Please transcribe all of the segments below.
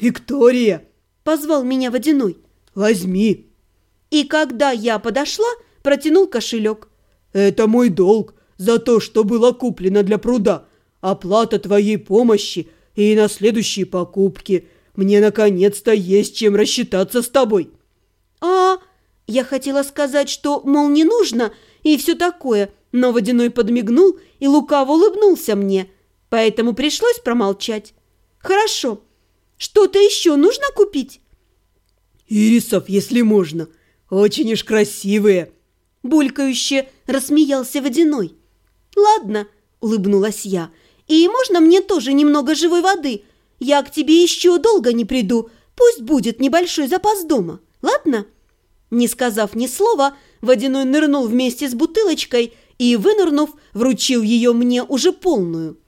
«Виктория!» – позвал меня водяной. «Возьми!» И когда я подошла, протянул кошелек. «Это мой долг за то, что было куплено для пруда. Оплата твоей помощи и на следующие покупки. Мне наконец-то есть чем рассчитаться с тобой». «А...» Я хотела сказать, что, мол, не нужно и все такое, но водяной подмигнул и лукаво улыбнулся мне, поэтому пришлось промолчать. «Хорошо. Что-то еще нужно купить?» «Ирисов, если можно. Очень уж красивые!» Булькающе рассмеялся водяной. «Ладно», — улыбнулась я, — «и можно мне тоже немного живой воды? Я к тебе еще долго не приду, пусть будет небольшой запас дома, ладно?» Не сказав ни слова, водяной нырнул вместе с бутылочкой и, вынырнув, вручил ее мне уже полную.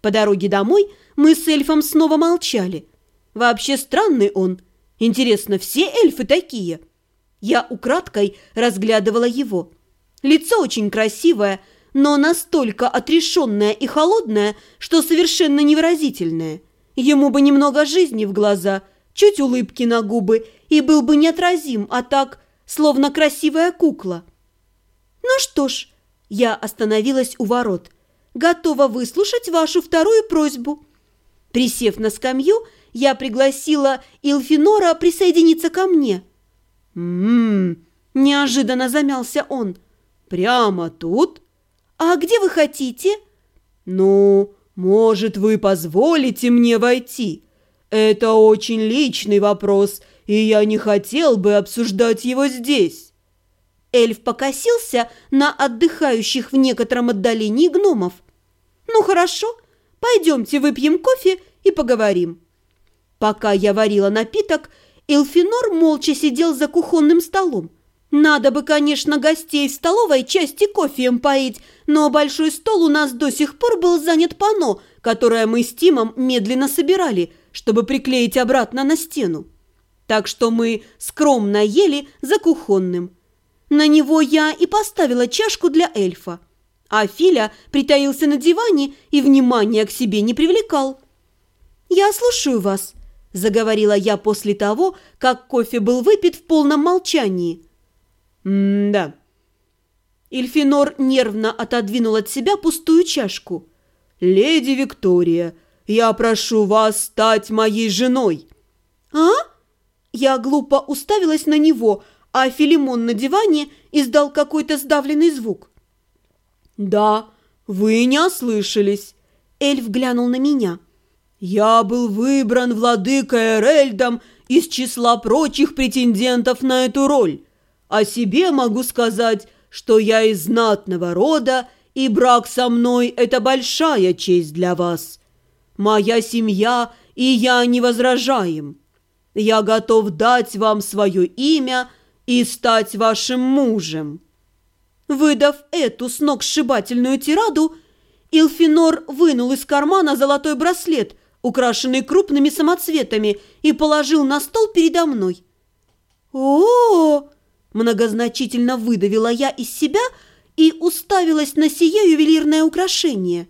По дороге домой мы с эльфом снова молчали. Вообще странный он. Интересно, все эльфы такие?» Я украдкой разглядывала его. Лицо очень красивое, но настолько отрешенное и холодное, что совершенно невыразительное. Ему бы немного жизни в глаза, чуть улыбки на губы, и был бы неотразим, а так, словно красивая кукла. «Ну что ж», я остановилась у ворот, готова выслушать вашу вторую просьбу. Присев на скамью, я пригласила Илфинора присоединиться ко мне – «М-м-м!» – неожиданно замялся он. «Прямо тут?» «А где вы хотите?» «Ну, может, вы позволите мне войти? Это очень личный вопрос, и я не хотел бы обсуждать его здесь». Эльф покосился на отдыхающих в некотором отдалении гномов. «Ну хорошо, пойдемте выпьем кофе и поговорим». Пока я варила напиток, Элфинор молча сидел за кухонным столом. Надо бы, конечно, гостей в столовой части кофеем поить, но большой стол у нас до сих пор был занят пано, которое мы с Тимом медленно собирали, чтобы приклеить обратно на стену. Так что мы скромно ели за кухонным. На него я и поставила чашку для эльфа. А Филя притаился на диване и внимания к себе не привлекал. «Я слушаю вас», – заговорила я после того, как кофе был выпит в полном молчании. «М-да». Эльфинор нервно отодвинул от себя пустую чашку. «Леди Виктория, я прошу вас стать моей женой». «А?» Я глупо уставилась на него, а Филимон на диване издал какой-то сдавленный звук. «Да, вы не ослышались». Эльф глянул на меня. Я был выбран владыкой Эрельдом из числа прочих претендентов на эту роль. О себе могу сказать, что я из знатного рода, и брак со мной – это большая честь для вас. Моя семья и я не возражаем. Я готов дать вам свое имя и стать вашим мужем». Выдав эту сногсшибательную тираду, Илфинор вынул из кармана золотой браслет – украшенный крупными самоцветами, и положил на стол передо мной. о, многозначительно выдавила я из себя и уставилась на сие ювелирное украшение.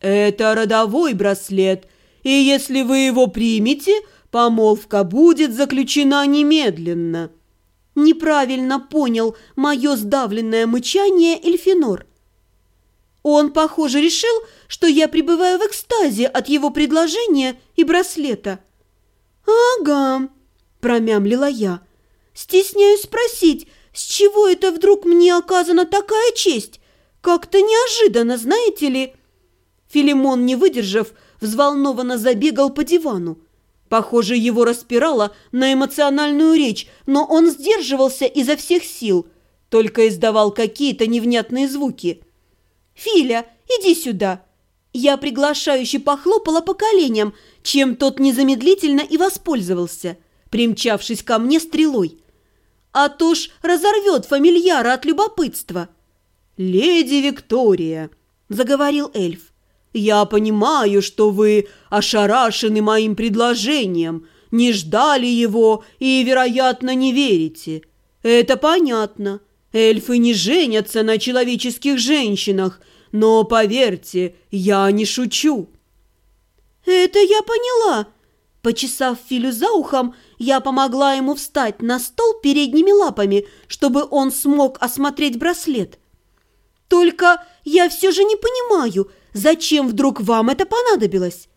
«Это родовой браслет, и если вы его примете, помолвка будет заключена немедленно». Неправильно понял мое сдавленное мычание Эльфинор. Он, похоже, решил, что я пребываю в экстазе от его предложения и браслета. «Ага», – промямлила я. «Стесняюсь спросить, с чего это вдруг мне оказана такая честь? Как-то неожиданно, знаете ли?» Филимон, не выдержав, взволнованно забегал по дивану. Похоже, его распирало на эмоциональную речь, но он сдерживался изо всех сил, только издавал какие-то невнятные звуки – «Филя, иди сюда!» Я приглашающе похлопала по коленям, чем тот незамедлительно и воспользовался, примчавшись ко мне стрелой. А то ж разорвет фамильяра от любопытства. «Леди Виктория», — заговорил эльф, — «я понимаю, что вы ошарашены моим предложением, не ждали его и, вероятно, не верите. Это понятно». Эльфы не женятся на человеческих женщинах, но, поверьте, я не шучу». «Это я поняла. Почесав Филю за ухом, я помогла ему встать на стол передними лапами, чтобы он смог осмотреть браслет. Только я все же не понимаю, зачем вдруг вам это понадобилось?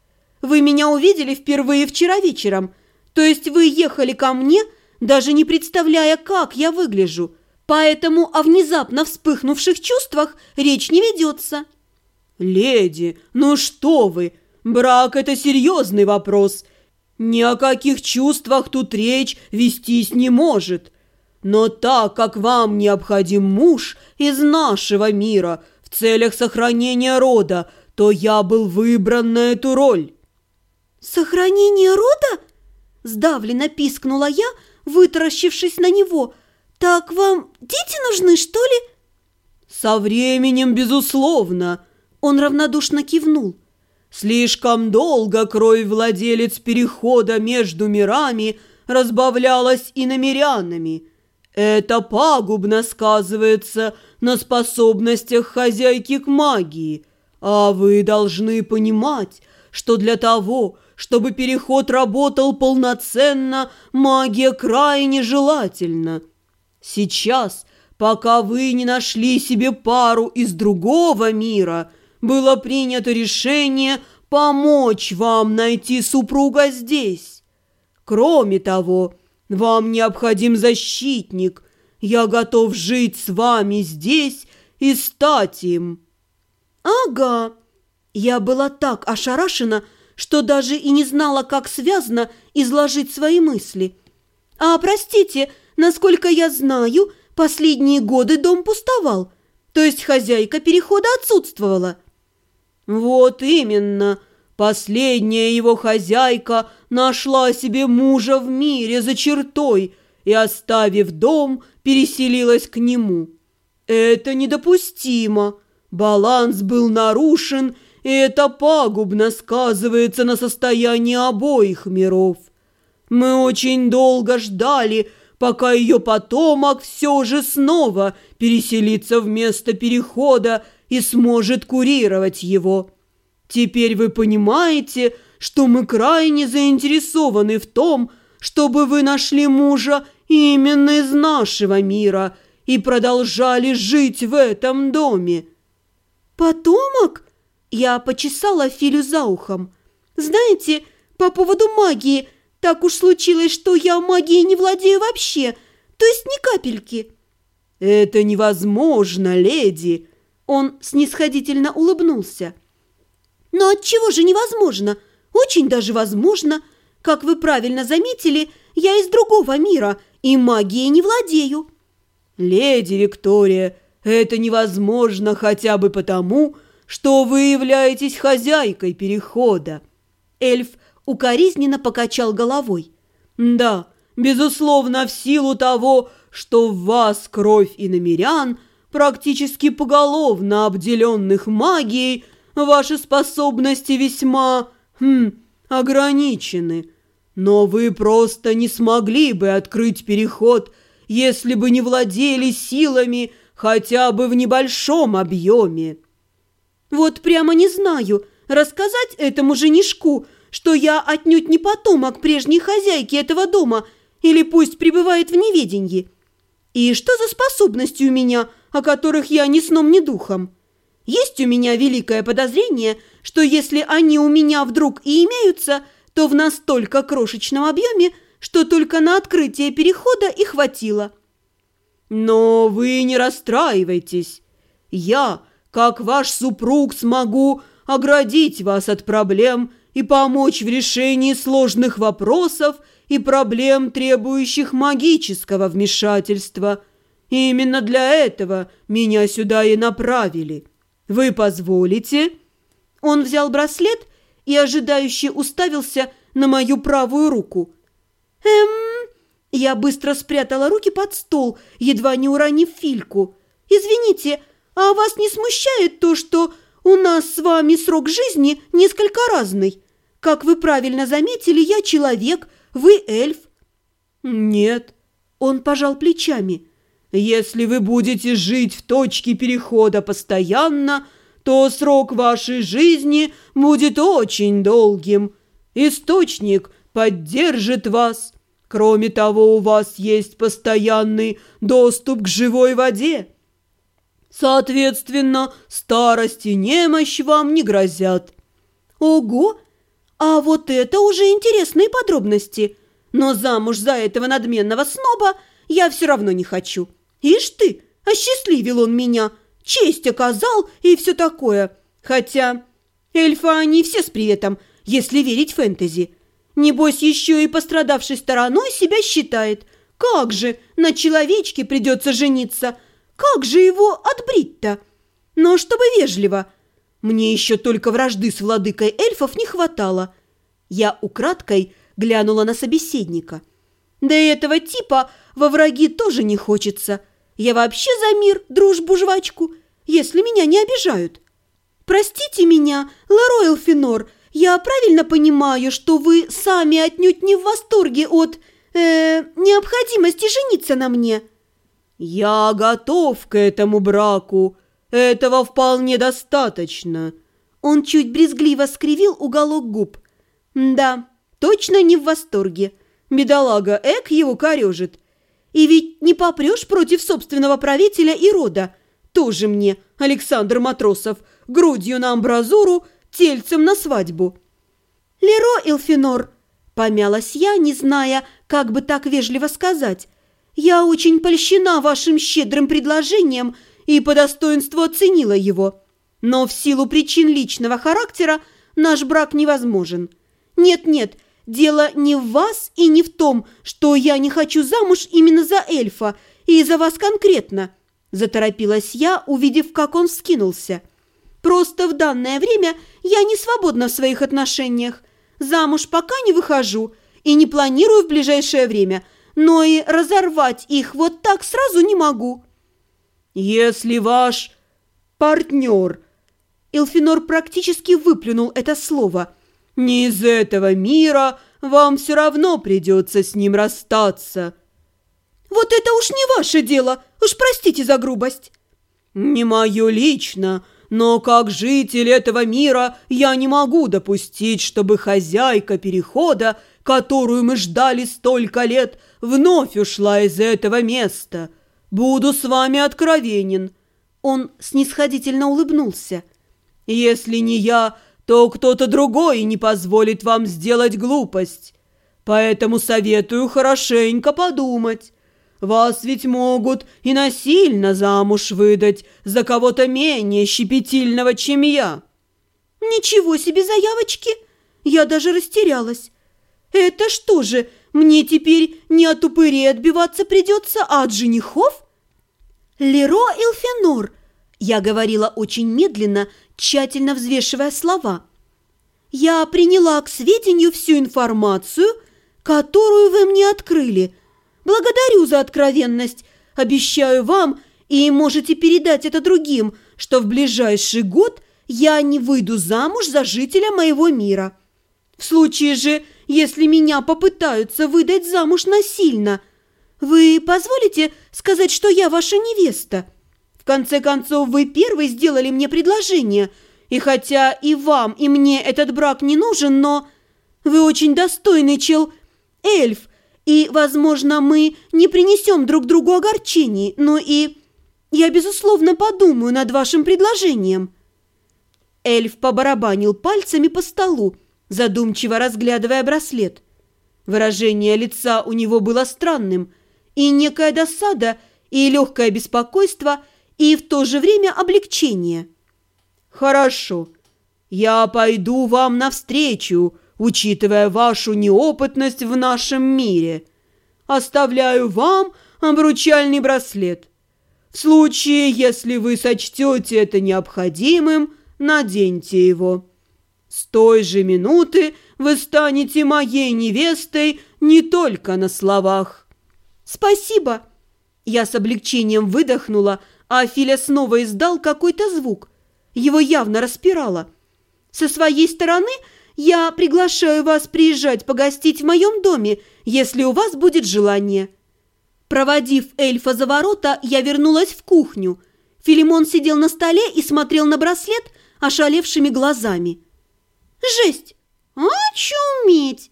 Вы меня увидели впервые вчера вечером, то есть вы ехали ко мне, даже не представляя, как я выгляжу, поэтому о внезапно вспыхнувших чувствах речь не ведется». «Леди, ну что вы! Брак – это серьезный вопрос. Ни о каких чувствах тут речь вестись не может. Но так как вам необходим муж из нашего мира в целях сохранения рода, то я был выбран на эту роль». «Сохранение рода?» – сдавленно пискнула я, вытаращившись на него. «Так вам дети нужны, что ли?» «Со временем, безусловно», – он равнодушно кивнул. «Слишком долго кровь владелец перехода между мирами разбавлялась иномерянами». Это пагубно сказывается на способностях хозяйки к магии, а вы должны понимать, что для того, чтобы переход работал полноценно, магия крайне желательна. Сейчас, пока вы не нашли себе пару из другого мира, было принято решение помочь вам найти супруга здесь. Кроме того, вам необходим защитник. Я готов жить с вами здесь и стать им». «Ага». Я была так ошарашена, что даже и не знала, как связно изложить свои мысли. «А, простите, насколько я знаю, последние годы дом пустовал, то есть хозяйка перехода отсутствовала». «Вот именно!» Последняя его хозяйка нашла себе мужа в мире за чертой и, оставив дом, переселилась к нему. Это недопустимо. Баланс был нарушен, и это пагубно сказывается на состоянии обоих миров. Мы очень долго ждали, пока ее потомок все же снова переселится в место перехода и сможет курировать его. Теперь вы понимаете, что мы крайне заинтересованы в том, чтобы вы нашли мужа именно из нашего мира и продолжали жить в этом доме». «Потомок?» Я почесала Филю за ухом. «Знаете, по поводу магии, так уж случилось, что я магией не владею вообще, то есть ни капельки». «Это невозможно, леди!» Он снисходительно улыбнулся. Но от чего же невозможно? Очень даже возможно. Как вы правильно заметили, я из другого мира и магией не владею. Леди Виктория, это невозможно хотя бы потому, что вы являетесь хозяйкой перехода. Эльф укоризненно покачал головой. Да, безусловно, в силу того, что в вас кровь иномерян, практически поголовно обделенных магией, Ваши способности весьма... Хм, ограничены. Но вы просто не смогли бы открыть переход, если бы не владели силами хотя бы в небольшом объеме. Вот прямо не знаю, рассказать этому женишку, что я отнюдь не потомок прежней хозяйки этого дома, или пусть пребывает в неведении. И что за способности у меня, о которых я ни сном, ни духом? Есть у меня великое подозрение, что если они у меня вдруг и имеются, то в настолько крошечном объеме, что только на открытие перехода и хватило. Но вы не расстраивайтесь. Я, как ваш супруг, смогу оградить вас от проблем и помочь в решении сложных вопросов и проблем, требующих магического вмешательства. Именно для этого меня сюда и направили». «Вы позволите?» Он взял браслет и ожидающе уставился на мою правую руку. «Эм...» Я быстро спрятала руки под стол, едва не уронив фильку. «Извините, а вас не смущает то, что у нас с вами срок жизни несколько разный? Как вы правильно заметили, я человек, вы эльф». «Нет», — он пожал плечами. Если вы будете жить в точке перехода постоянно, то срок вашей жизни будет очень долгим. Источник поддержит вас. Кроме того, у вас есть постоянный доступ к живой воде. Соответственно, старость и немощь вам не грозят. Ого! А вот это уже интересные подробности. Но замуж за этого надменного сноба я все равно не хочу. Ишь ты, осчастливил он меня, честь оказал и все такое. Хотя эльфы они все с приветом, если верить фэнтези. Небось, еще и пострадавшей стороной себя считает. Как же на человечке придется жениться? Как же его отбрить-то? Но чтобы вежливо. Мне еще только вражды с владыкой эльфов не хватало. Я украдкой глянула на собеседника. Да и этого типа во враги тоже не хочется. Я вообще за мир, дружбу, жвачку, если меня не обижают. Простите меня, Ларойл Финор, я правильно понимаю, что вы сами отнюдь не в восторге от э, необходимости жениться на мне?» «Я готов к этому браку. Этого вполне достаточно». Он чуть брезгливо скривил уголок губ. «Да, точно не в восторге. Бедолага Эк его корежит. И ведь не попрешь против собственного правителя и рода. Тоже мне, Александр Матросов, грудью на амбразуру тельцем на свадьбу. «Леро Элфинор!» – помялась я, не зная, как бы так вежливо сказать. «Я очень польщена вашим щедрым предложением и по достоинству оценила его. Но в силу причин личного характера наш брак невозможен. Нет-нет, дело не в вас и не в том, что я не хочу замуж именно за эльфа и за вас конкретно», – заторопилась я, увидев, как он вскинулся – Просто в данное время я не свободна в своих отношениях. Замуж пока не выхожу и не планирую в ближайшее время, но и разорвать их вот так сразу не могу». «Если ваш партнер...» Элфинор практически выплюнул это слово. «Не из этого мира вам все равно придется с ним расстаться». «Вот это уж не ваше дело, уж простите за грубость». «Не мое лично, но как житель этого мира я не могу допустить, чтобы хозяйка перехода, которую мы ждали столько лет, вновь ушла из этого места. Буду с вами откровенен». Он снисходительно улыбнулся. «Если не я, то кто-то другой не позволит вам сделать глупость. Поэтому советую хорошенько подумать». Вас ведь могут и насильно замуж выдать за кого-то менее щепетильного, чем я». «Ничего себе заявочки! Я даже растерялась. Это что же, мне теперь не от упырей отбиваться придется, а от женихов?» «Леро Элфенор», — я говорила очень медленно, тщательно взвешивая слова. «Я приняла к сведению всю информацию, которую вы мне открыли» Благодарю за откровенность. Обещаю вам, и можете передать это другим, что в ближайший год я не выйду замуж за жителя моего мира. В случае же, если меня попытаются выдать замуж насильно, вы позволите сказать, что я ваша невеста? В конце концов, вы первый сделали мне предложение, и хотя и вам, и мне этот брак не нужен, но вы очень достойный чел, эльф, и, возможно, мы не принесем друг другу огорчений, но и я, безусловно, подумаю над вашим предложением». Эльф побарабанил пальцами по столу, задумчиво разглядывая браслет. Выражение лица у него было странным, и некая досада, и легкое беспокойство, и в то же время облегчение. «Хорошо, я пойду вам навстречу», учитывая вашу неопытность в нашем мире. Оставляю вам обручальный браслет. В случае, если вы сочтете это необходимым, наденьте его. С той же минуты вы станете моей невестой не только на словах. Спасибо. Я с облегчением выдохнула, а Филя снова издал какой-то звук. Его явно распирало. Со своей стороны – я приглашаю вас приезжать погостить в моем доме, если у вас будет желание». Проводив эльфа за ворота, я вернулась в кухню. Филимон сидел на столе и смотрел на браслет ошалевшими глазами. «Жесть! Очуметь!»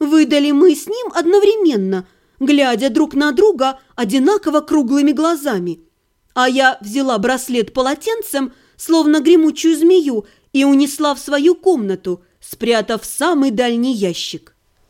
Выдали мы с ним одновременно, глядя друг на друга одинаково круглыми глазами. А я взяла браслет полотенцем, словно гремучую змею, и унесла в свою комнату, спрятав самый дальний ящик.